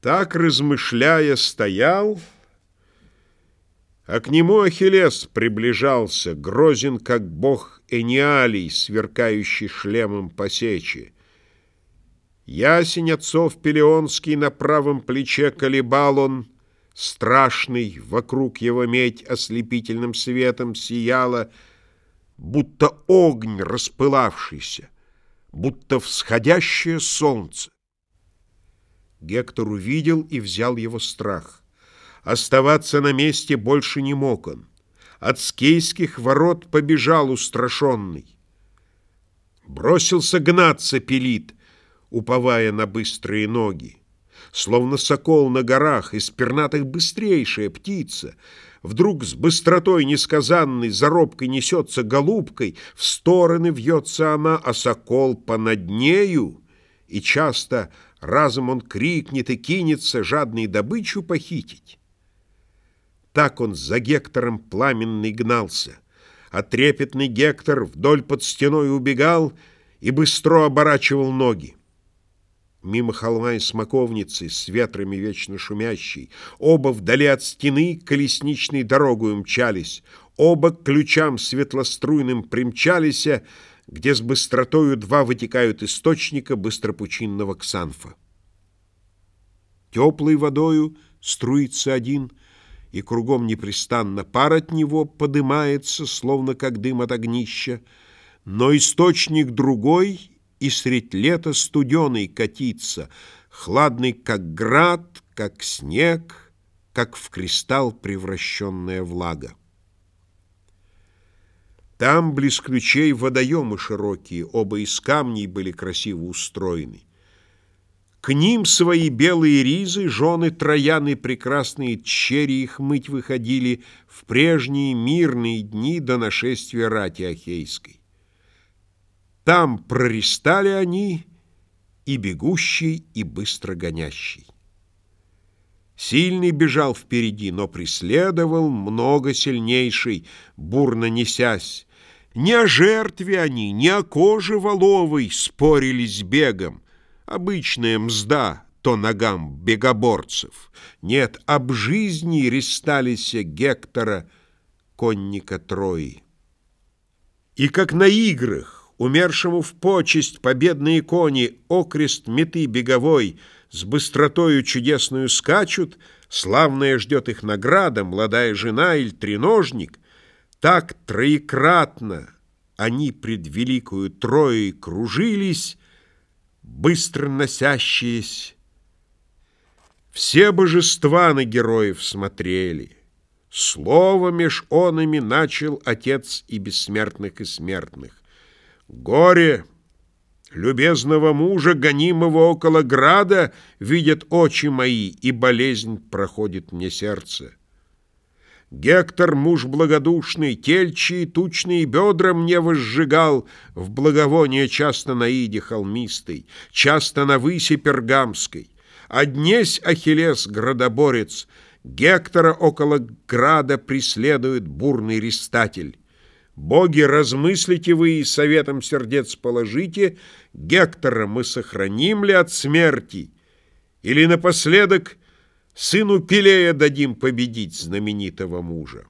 Так, размышляя, стоял, а к нему Ахиллес приближался, грозен, как бог Эниалий, сверкающий шлемом по сече. Ясень отцов Пелеонский на правом плече колебал он, страшный, вокруг его медь ослепительным светом сияла, будто огонь распылавшийся, будто всходящее солнце. Гектор увидел и взял его страх. Оставаться на месте больше не мог он. От скейских ворот побежал устрашенный. Бросился гнаться пелит, уповая на быстрые ноги. Словно сокол на горах, из пернатых быстрейшая птица. Вдруг с быстротой несказанной заробкой несется голубкой, в стороны вьется она, а сокол понад и часто разом он крикнет и кинется жадной добычу похитить. Так он за Гектором пламенный гнался, а трепетный Гектор вдоль под стеной убегал и быстро оборачивал ноги. Мимо холма и смоковницы, с ветрами вечно шумящей, Оба вдали от стены колесничной дорогою мчались, Оба к ключам светлоструйным примчались, где с быстротою два вытекают источника быстропучинного ксанфа. Теплой водою струится один, и кругом непрестанно пар от него подымается, словно как дым от огнища, но источник другой и средь лета студеный катится, хладный, как град, как снег, как в кристалл превращенная влага. Там, близ ключей, водоемы широкие, оба из камней были красиво устроены. К ним свои белые ризы, жены Трояны прекрасные черри их мыть выходили в прежние мирные дни до нашествия рати Ахейской. Там прористали они и бегущий, и быстро гонящий. Сильный бежал впереди, но преследовал много сильнейший, бурно несясь, не о жертве они, не о коже воловой спорили с бегом. Обычная мзда то ногам бегоборцев. Нет, об жизни рестались Гектора, конника Трои. И как на играх, умершему в почесть победные кони, окрест меты беговой, с быстротою чудесную скачут, славная ждет их награда, молодая жена или треножник — так троекратно они пред великую Троей кружились, быстро носящиеся. Все божества на героев смотрели. Слово меж онами начал Отец и бессмертных, и смертных. Горе любезного мужа, гонимого около града, видят очи мои, и болезнь проходит мне сердце. Гектор, муж благодушный, тельчи и тучные бедра мне возжигал В благовоние часто на иде холмистой, Часто на высе пергамской. Однесь Ахиллес, градоборец, Гектора около града преследует бурный рестатель. Боги, размыслите вы и советом сердец положите, Гектора мы сохраним ли от смерти? Или напоследок — Сыну Пелея дадим победить знаменитого мужа.